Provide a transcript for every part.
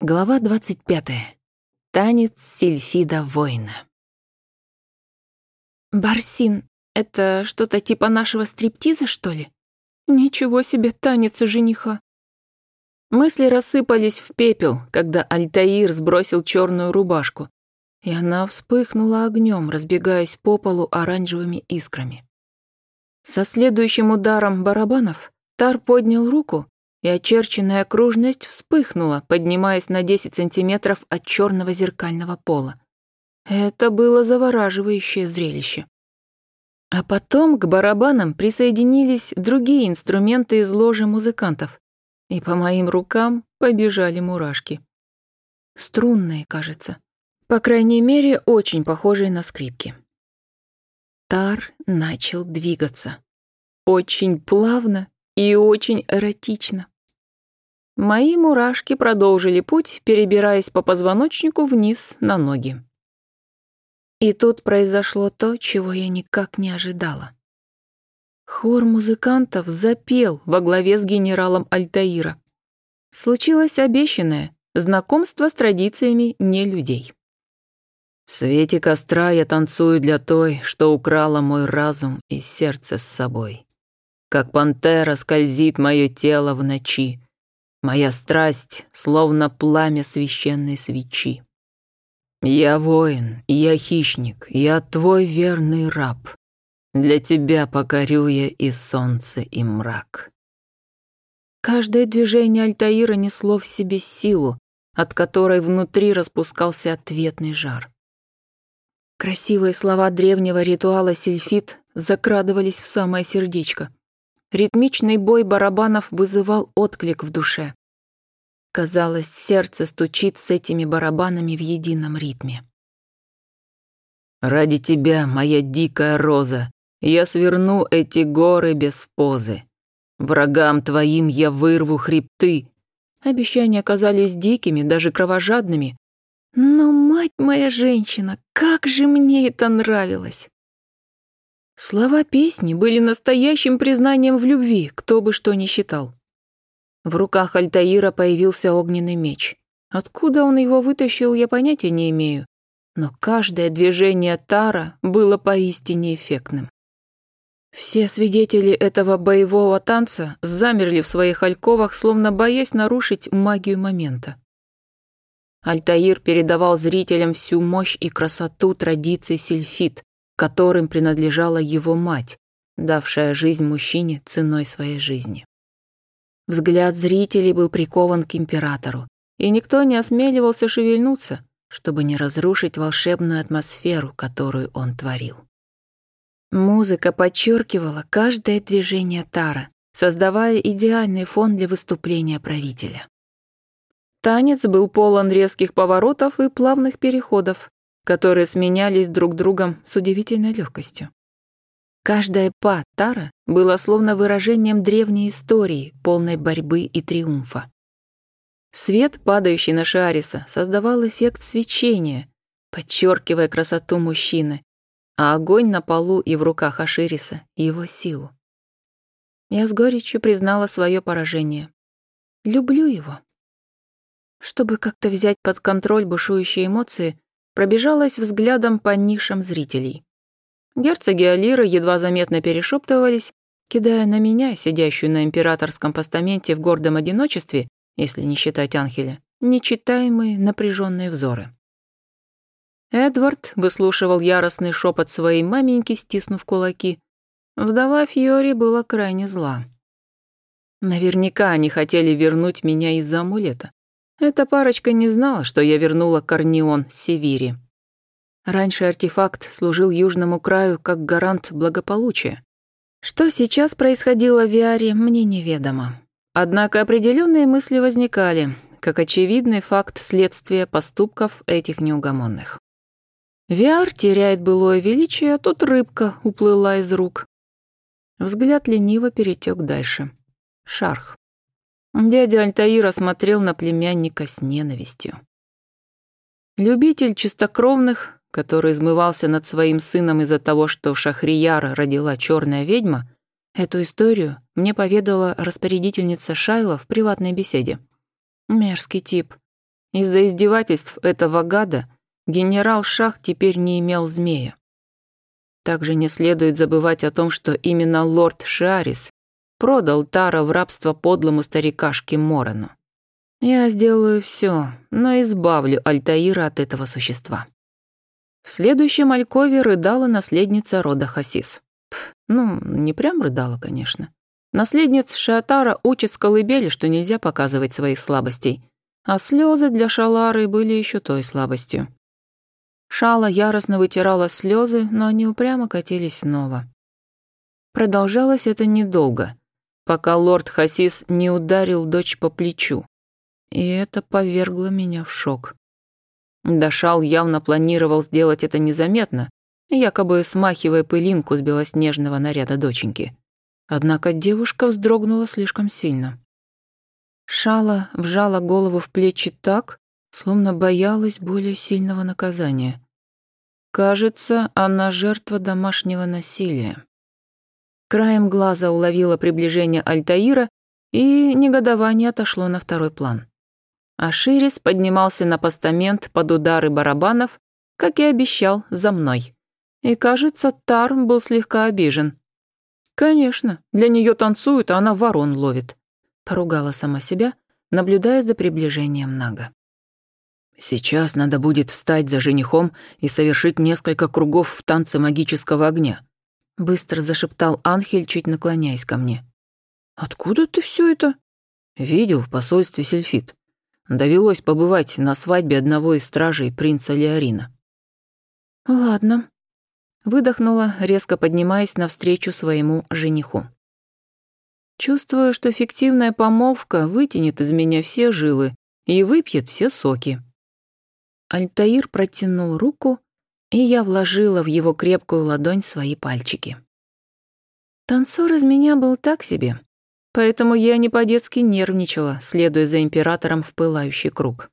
Глава 25. Танец Сильфида воина. Барсин, это что-то типа нашего стриптиза, что ли? Ничего себе танец жениха. Мысли рассыпались в пепел, когда Альтаир сбросил черную рубашку, и она вспыхнула огнем, разбегаясь по полу оранжевыми искрами. Со следующим ударом барабанов Тар поднял руку и очерченная окружность вспыхнула, поднимаясь на 10 сантиметров от черного зеркального пола. Это было завораживающее зрелище. А потом к барабанам присоединились другие инструменты из ложи музыкантов, и по моим рукам побежали мурашки. Струнные, кажется. По крайней мере, очень похожие на скрипки. Тар начал двигаться. Очень плавно и очень эротично. Мои мурашки продолжили путь, перебираясь по позвоночнику вниз на ноги. И тут произошло то, чего я никак не ожидала. Хор музыкантов запел во главе с генералом Альтаира. Случилось обещанное — знакомство с традициями не людей. В свете костра я танцую для той, что украла мой разум и сердце с собой. Как пантера скользит мое тело в ночи, Моя страсть словно пламя священной свечи. Я воин, я хищник, я твой верный раб. Для тебя покорю я и солнце, и мрак. Каждое движение Альтаира несло в себе силу, от которой внутри распускался ответный жар. Красивые слова древнего ритуала сельфит закрадывались в самое сердечко — Ритмичный бой барабанов вызывал отклик в душе. Казалось, сердце стучит с этими барабанами в едином ритме. «Ради тебя, моя дикая роза, я сверну эти горы без позы. Врагам твоим я вырву хребты». Обещания казались дикими, даже кровожадными. Но, мать моя женщина, как же мне это нравилось! Слова песни были настоящим признанием в любви, кто бы что ни считал. В руках Альтаира появился огненный меч. Откуда он его вытащил, я понятия не имею, но каждое движение Тара было поистине эффектным. Все свидетели этого боевого танца замерли в своих альковах, словно боясь нарушить магию момента. Альтаир передавал зрителям всю мощь и красоту традиции сельфит, которым принадлежала его мать, давшая жизнь мужчине ценой своей жизни. Взгляд зрителей был прикован к императору, и никто не осмеливался шевельнуться, чтобы не разрушить волшебную атмосферу, которую он творил. Музыка подчеркивала каждое движение Тара, создавая идеальный фон для выступления правителя. Танец был полон резких поворотов и плавных переходов, которые сменялись друг другом с удивительной легкостью. Каждая па Тара была словно выражением древней истории, полной борьбы и триумфа. Свет, падающий на Шариса, создавал эффект свечения, подчеркивая красоту мужчины, а огонь на полу и в руках Ашириса — его силу. Я с горечью признала свое поражение. Люблю его. Чтобы как-то взять под контроль бушующие эмоции, пробежалась взглядом по нишам зрителей. Герцоги Алиры едва заметно перешептывались, кидая на меня, сидящую на императорском постаменте в гордом одиночестве, если не считать Анхеля, нечитаемые напряженные взоры. Эдвард выслушивал яростный шепот своей маменьки, стиснув кулаки. Вдова Фьори была крайне зла. Наверняка они хотели вернуть меня из-за амулета. Эта парочка не знала, что я вернула Корнеон Севири. Раньше артефакт служил южному краю как гарант благополучия. Что сейчас происходило в Виаре, мне неведомо. Однако определенные мысли возникали, как очевидный факт следствия поступков этих неугомонных. Виар теряет былое величие, а тут рыбка уплыла из рук. Взгляд лениво перетек дальше. Шарх. Дядя Альтаира смотрел на племянника с ненавистью. Любитель чистокровных, который измывался над своим сыном из-за того, что Шахрияра родила черная ведьма, эту историю мне поведала распорядительница Шайла в приватной беседе. Мерзкий тип. Из-за издевательств этого гада генерал Шах теперь не имел змея. Также не следует забывать о том, что именно лорд Шиарис Продал Тара в рабство подлому старикашке Морону. Я сделаю все, но избавлю Альтаира от этого существа. В следующем Алькове рыдала наследница рода Хасис. Пф, ну, не прям рыдала, конечно. Наследниц Шиатара учит с колыбели, что нельзя показывать своих слабостей. А слезы для Шалары были еще той слабостью. Шала яростно вытирала слезы, но они упрямо катились снова. Продолжалось это недолго пока лорд Хасис не ударил дочь по плечу. И это повергло меня в шок. Дашал явно планировал сделать это незаметно, якобы смахивая пылинку с белоснежного наряда доченьки. Однако девушка вздрогнула слишком сильно. Шала вжала голову в плечи так, словно боялась более сильного наказания. Кажется, она жертва домашнего насилия. Краем глаза уловила приближение Альтаира, и негодование отошло на второй план. Аширис поднимался на постамент под удары барабанов, как и обещал, за мной. И, кажется, Тарм был слегка обижен. «Конечно, для нее танцуют, а она ворон ловит», — поругала сама себя, наблюдая за приближением Нага. «Сейчас надо будет встать за женихом и совершить несколько кругов в танце магического огня. — быстро зашептал Анхель, чуть наклоняясь ко мне. «Откуда ты все это?» «Видел в посольстве Сельфит. Довелось побывать на свадьбе одного из стражей принца Леорина». «Ладно», — выдохнула, резко поднимаясь навстречу своему жениху. «Чувствую, что фиктивная помолвка вытянет из меня все жилы и выпьет все соки». Альтаир протянул руку, и я вложила в его крепкую ладонь свои пальчики. Танцор из меня был так себе, поэтому я не по-детски нервничала, следуя за императором в пылающий круг.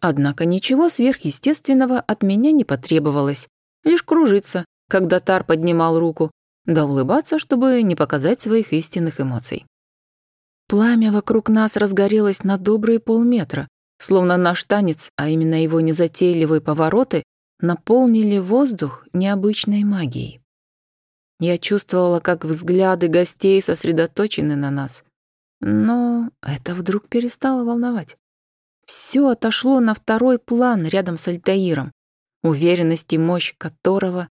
Однако ничего сверхъестественного от меня не потребовалось, лишь кружиться, когда Тар поднимал руку, да улыбаться, чтобы не показать своих истинных эмоций. Пламя вокруг нас разгорелось на добрые полметра, словно наш танец, а именно его незатейливые повороты, наполнили воздух необычной магией. Я чувствовала, как взгляды гостей сосредоточены на нас. Но это вдруг перестало волновать. Все отошло на второй план рядом с Альтаиром, уверенность и мощь которого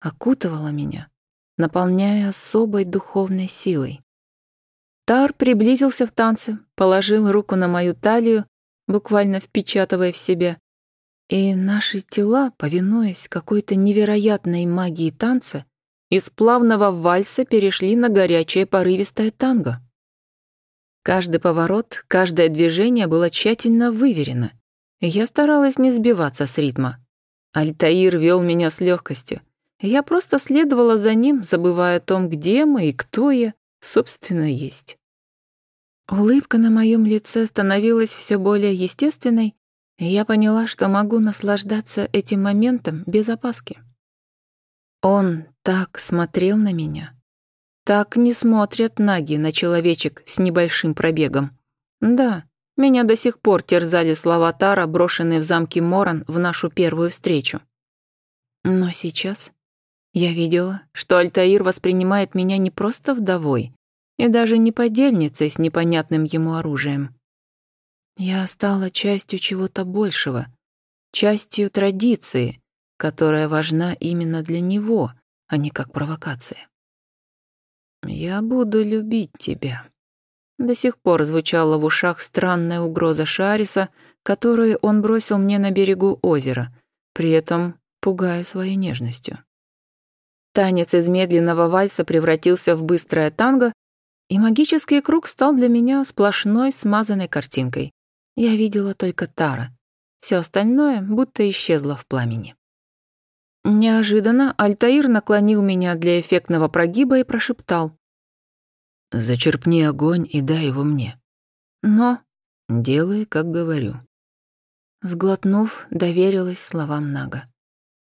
окутывала меня, наполняя особой духовной силой. Тар приблизился в танце, положил руку на мою талию, буквально впечатывая в себя, и наши тела, повинуясь какой-то невероятной магии танца, из плавного вальса перешли на горячее порывистое танго. Каждый поворот, каждое движение было тщательно выверено, я старалась не сбиваться с ритма. Альтаир вел меня с легкостью. Я просто следовала за ним, забывая о том, где мы и кто я, собственно, есть. Улыбка на моем лице становилась все более естественной, я поняла, что могу наслаждаться этим моментом без опаски. Он так смотрел на меня. Так не смотрят наги на человечек с небольшим пробегом. Да, меня до сих пор терзали слова Тара, брошенные в замке Моран в нашу первую встречу. Но сейчас я видела, что Альтаир воспринимает меня не просто вдовой и даже не подельницей с непонятным ему оружием. Я стала частью чего-то большего, частью традиции, которая важна именно для него, а не как провокация. «Я буду любить тебя». До сих пор звучала в ушах странная угроза Шариса, которую он бросил мне на берегу озера, при этом пугая своей нежностью. Танец из медленного вальса превратился в быстрое танго, и магический круг стал для меня сплошной смазанной картинкой. Я видела только Тара. Все остальное будто исчезло в пламени. Неожиданно Альтаир наклонил меня для эффектного прогиба и прошептал. «Зачерпни огонь и дай его мне». «Но...» «Делай, как говорю». Сглотнув, доверилась словам Нага.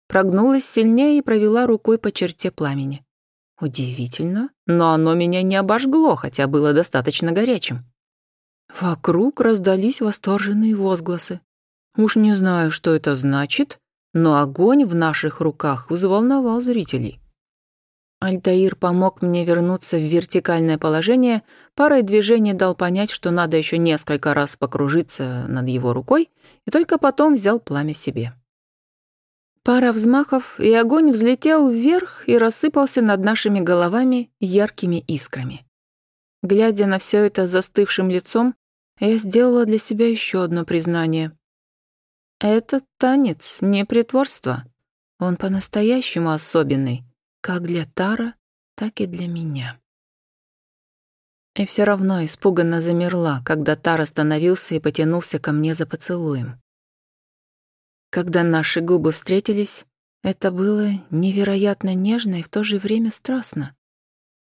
Прогнулась сильнее и провела рукой по черте пламени. Удивительно, но оно меня не обожгло, хотя было достаточно горячим. Вокруг раздались восторженные возгласы. Уж не знаю, что это значит, но огонь в наших руках взволновал зрителей. Альтаир помог мне вернуться в вертикальное положение, парой движений дал понять, что надо еще несколько раз покружиться над его рукой, и только потом взял пламя себе. Пара взмахов, и огонь взлетел вверх и рассыпался над нашими головами яркими искрами. Глядя на все это застывшим лицом, я сделала для себя еще одно признание. Этот танец не притворство. Он по-настоящему особенный, как для Тара, так и для меня. И все равно испуганно замерла, когда Тар остановился и потянулся ко мне за поцелуем. Когда наши губы встретились, это было невероятно нежно и в то же время страстно.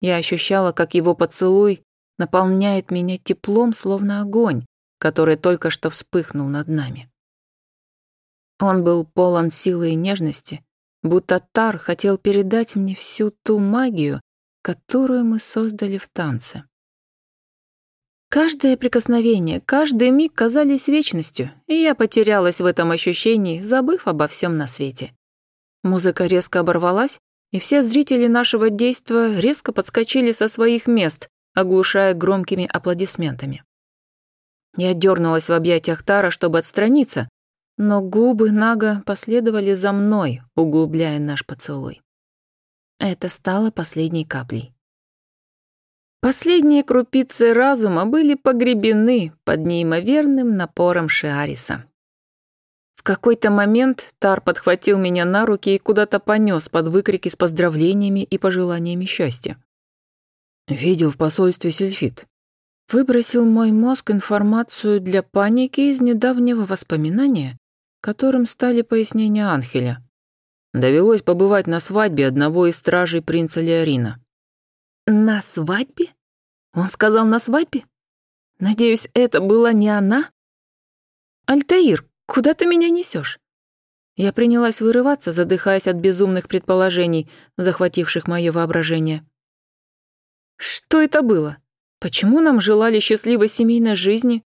Я ощущала, как его поцелуй наполняет меня теплом, словно огонь, который только что вспыхнул над нами. Он был полон силы и нежности, будто Тар хотел передать мне всю ту магию, которую мы создали в танце. Каждое прикосновение, каждый миг казались вечностью, и я потерялась в этом ощущении, забыв обо всем на свете. Музыка резко оборвалась, и все зрители нашего действия резко подскочили со своих мест, оглушая громкими аплодисментами. Я дернулась в объятиях Тара, чтобы отстраниться, но губы Нага последовали за мной, углубляя наш поцелуй. Это стало последней каплей. Последние крупицы разума были погребены под неимоверным напором Шиариса. В какой-то момент Тар подхватил меня на руки и куда-то понес под выкрики с поздравлениями и пожеланиями счастья. Видел в посольстве сельфит. Выбросил мой мозг информацию для паники из недавнего воспоминания, которым стали пояснения Анхеля. Довелось побывать на свадьбе одного из стражей принца Леорина. «На свадьбе? Он сказал на свадьбе? Надеюсь, это была не она?» «Альтаир, куда ты меня несешь? Я принялась вырываться, задыхаясь от безумных предположений, захвативших мое воображение. Что это было? Почему нам желали счастливой семейной жизни?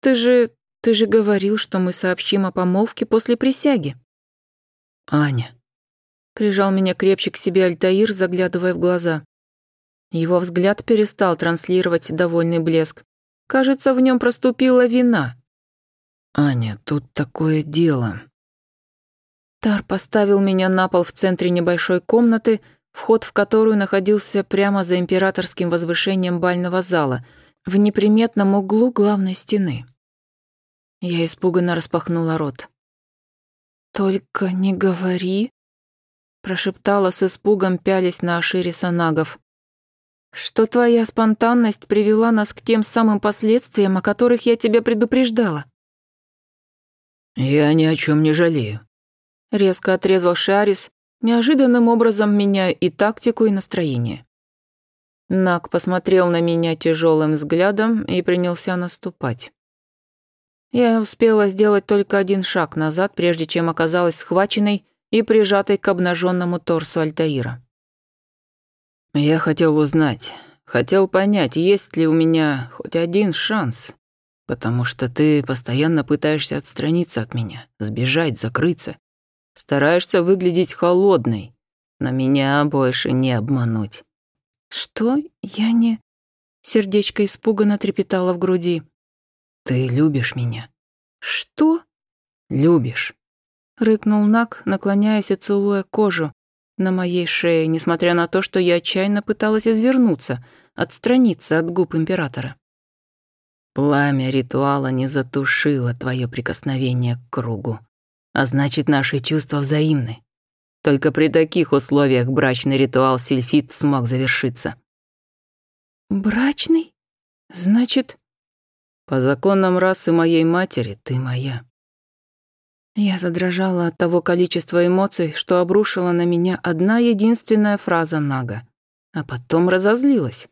Ты же... ты же говорил, что мы сообщим о помолвке после присяги. Аня. Прижал меня крепче к себе Альтаир, заглядывая в глаза. Его взгляд перестал транслировать довольный блеск. Кажется, в нем проступила вина. «Аня, тут такое дело». Тар поставил меня на пол в центре небольшой комнаты вход в которую находился прямо за императорским возвышением бального зала, в неприметном углу главной стены. Я испуганно распахнула рот. «Только не говори», — прошептала с испугом, пялись на Ашире Санагов, «что твоя спонтанность привела нас к тем самым последствиям, о которых я тебя предупреждала». «Я ни о чем не жалею», — резко отрезал Шарис, неожиданным образом меняя и тактику, и настроение. Нак посмотрел на меня тяжелым взглядом и принялся наступать. Я успела сделать только один шаг назад, прежде чем оказалась схваченной и прижатой к обнаженному торсу Альтаира. Я хотел узнать, хотел понять, есть ли у меня хоть один шанс, потому что ты постоянно пытаешься отстраниться от меня, сбежать, закрыться. Стараешься выглядеть холодной, но меня больше не обмануть». «Что? Я не...» Сердечко испуганно трепетало в груди. «Ты любишь меня». «Что?» «Любишь», — рыкнул Нак, наклоняясь и целуя кожу на моей шее, несмотря на то, что я отчаянно пыталась извернуться, отстраниться от губ императора. «Пламя ритуала не затушило твое прикосновение к кругу а значит, наши чувства взаимны. Только при таких условиях брачный ритуал Сильфит смог завершиться. «Брачный? Значит...» «По законам расы моей матери ты моя». Я задрожала от того количества эмоций, что обрушила на меня одна единственная фраза Нага, а потом разозлилась.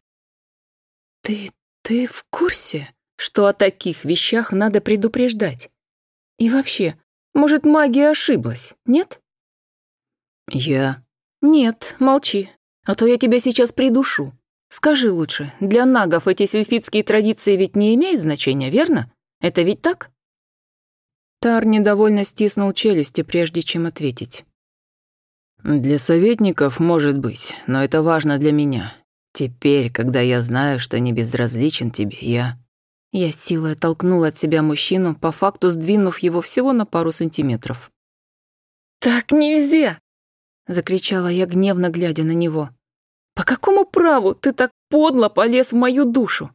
«Ты... ты в курсе, что о таких вещах надо предупреждать? И вообще, может, магия ошиблась, нет?» «Я...» «Нет, молчи, а то я тебя сейчас придушу. Скажи лучше, для нагов эти сельфитские традиции ведь не имеют значения, верно? Это ведь так?» Тар недовольно стиснул челюсти, прежде чем ответить. «Для советников, может быть, но это важно для меня. Теперь, когда я знаю, что не безразличен тебе, я...» Я силой толкнула от себя мужчину, по факту сдвинув его всего на пару сантиметров. «Так нельзя!» — закричала я, гневно глядя на него. «По какому праву ты так подло полез в мою душу?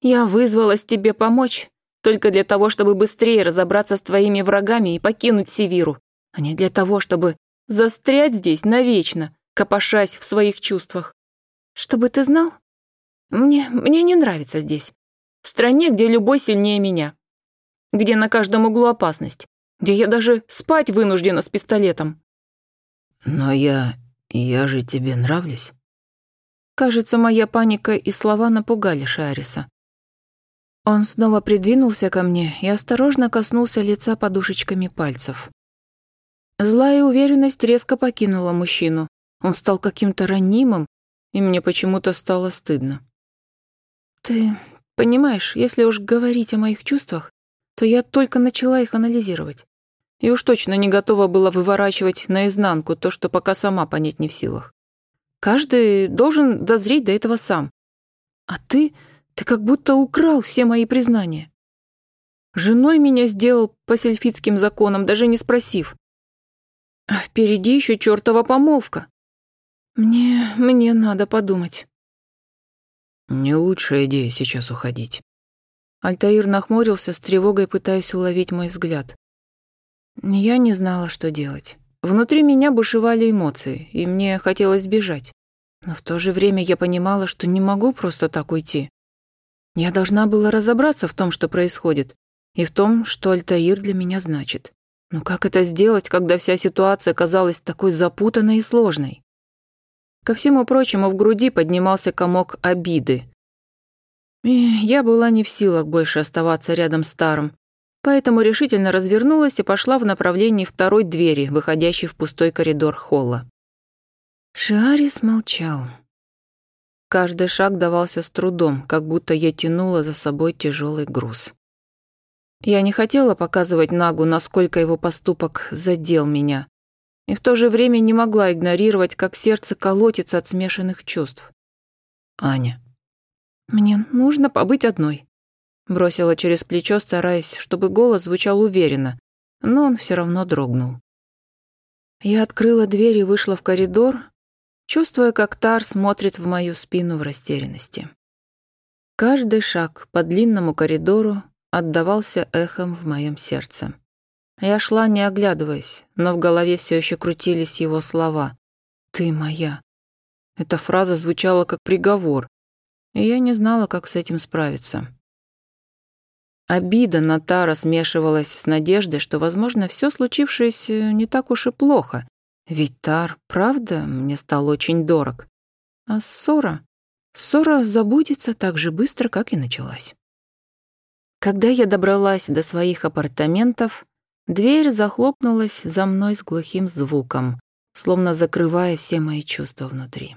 Я вызвалась тебе помочь только для того, чтобы быстрее разобраться с твоими врагами и покинуть Севиру, а не для того, чтобы застрять здесь навечно, копошась в своих чувствах. Чтобы ты знал, мне, мне не нравится здесь. В стране, где любой сильнее меня. Где на каждом углу опасность. Где я даже спать вынуждена с пистолетом. Но я... я же тебе нравлюсь. Кажется, моя паника и слова напугали Шариса. Он снова придвинулся ко мне и осторожно коснулся лица подушечками пальцев. Злая уверенность резко покинула мужчину. Он стал каким-то ранимым, и мне почему-то стало стыдно. «Ты Понимаешь, если уж говорить о моих чувствах, то я только начала их анализировать. И уж точно не готова была выворачивать наизнанку то, что пока сама понять не в силах. Каждый должен дозреть до этого сам. А ты, ты как будто украл все мои признания. Женой меня сделал по сельфитским законам, даже не спросив. А впереди еще чертова помолвка. Мне, мне надо подумать. «Не лучшая идея сейчас уходить». Альтаир нахмурился, с тревогой пытаясь уловить мой взгляд. Я не знала, что делать. Внутри меня бушевали эмоции, и мне хотелось бежать. Но в то же время я понимала, что не могу просто так уйти. Я должна была разобраться в том, что происходит, и в том, что Альтаир для меня значит. Но как это сделать, когда вся ситуация казалась такой запутанной и сложной? Ко всему прочему, в груди поднимался комок обиды. И я была не в силах больше оставаться рядом с Таром, поэтому решительно развернулась и пошла в направлении второй двери, выходящей в пустой коридор холла. Шиарис молчал. Каждый шаг давался с трудом, как будто я тянула за собой тяжелый груз. Я не хотела показывать Нагу, насколько его поступок задел меня, и в то же время не могла игнорировать, как сердце колотится от смешанных чувств. «Аня». «Мне нужно побыть одной», — бросила через плечо, стараясь, чтобы голос звучал уверенно, но он все равно дрогнул. Я открыла дверь и вышла в коридор, чувствуя, как Тар смотрит в мою спину в растерянности. Каждый шаг по длинному коридору отдавался эхом в моем сердце. Я шла, не оглядываясь, но в голове все еще крутились его слова. «Ты моя». Эта фраза звучала как приговор, и я не знала, как с этим справиться. Обида на Тара смешивалась с надеждой, что, возможно, все случившееся не так уж и плохо, ведь Тар, правда, мне стал очень дорог. А ссора? Ссора забудется так же быстро, как и началась. Когда я добралась до своих апартаментов, Дверь захлопнулась за мной с глухим звуком, словно закрывая все мои чувства внутри.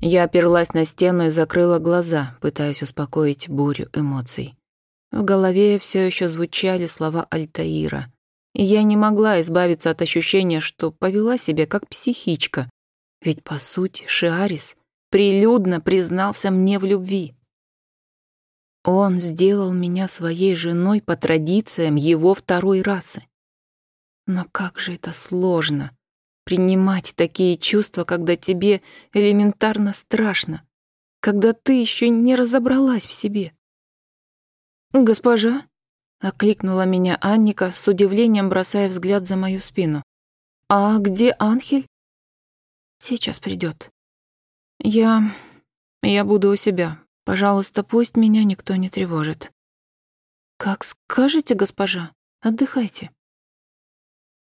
Я оперлась на стену и закрыла глаза, пытаясь успокоить бурю эмоций. В голове все еще звучали слова Альтаира, и я не могла избавиться от ощущения, что повела себя как психичка, ведь, по сути, Шиарис прилюдно признался мне в любви. Он сделал меня своей женой по традициям его второй расы. Но как же это сложно — принимать такие чувства, когда тебе элементарно страшно, когда ты еще не разобралась в себе. «Госпожа?» — окликнула меня Анника, с удивлением бросая взгляд за мою спину. «А где Анхель?» «Сейчас придет. «Я... я буду у себя, Пожалуйста, пусть меня никто не тревожит». «Как скажете, госпожа, отдыхайте».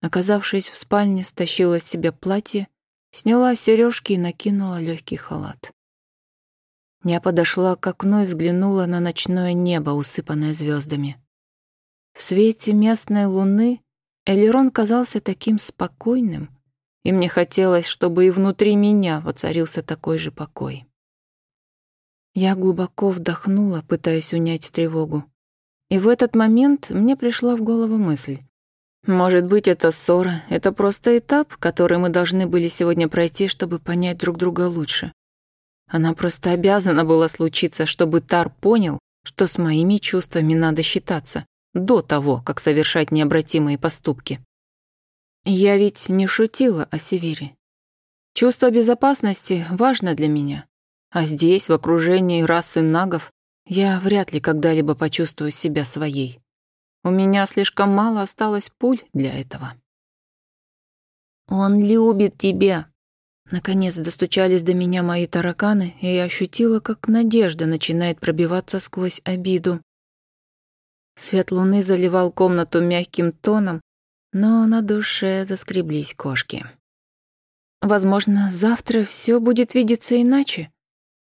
Оказавшись в спальне, стащила с себя платье, сняла сережки и накинула легкий халат. Я подошла к окну и взглянула на ночное небо, усыпанное звездами. В свете местной луны Элерон казался таким спокойным, и мне хотелось, чтобы и внутри меня воцарился такой же покой. Я глубоко вдохнула, пытаясь унять тревогу. И в этот момент мне пришла в голову мысль. Может быть, это ссора — это просто этап, который мы должны были сегодня пройти, чтобы понять друг друга лучше. Она просто обязана была случиться, чтобы Тар понял, что с моими чувствами надо считаться до того, как совершать необратимые поступки. Я ведь не шутила о Севере. Чувство безопасности важно для меня. А здесь, в окружении расы нагов, я вряд ли когда-либо почувствую себя своей. У меня слишком мало осталось пуль для этого. «Он любит тебя!» Наконец достучались до меня мои тараканы, и я ощутила, как надежда начинает пробиваться сквозь обиду. Свет луны заливал комнату мягким тоном, но на душе заскреблись кошки. Возможно, завтра все будет видеться иначе.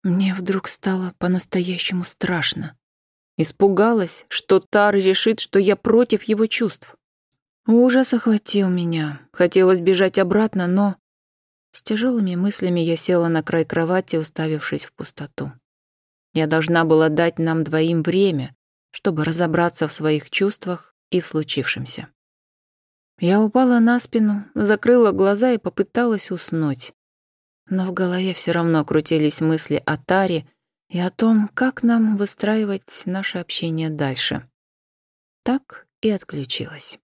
Мне вдруг стало по-настоящему страшно. Испугалась, что Тар решит, что я против его чувств. Ужас охватил меня. Хотелось бежать обратно, но... С тяжелыми мыслями я села на край кровати, уставившись в пустоту. Я должна была дать нам двоим время, чтобы разобраться в своих чувствах и в случившемся. Я упала на спину, закрыла глаза и попыталась уснуть но в голове все равно крутились мысли о Таре и о том, как нам выстраивать наше общение дальше. Так и отключилась.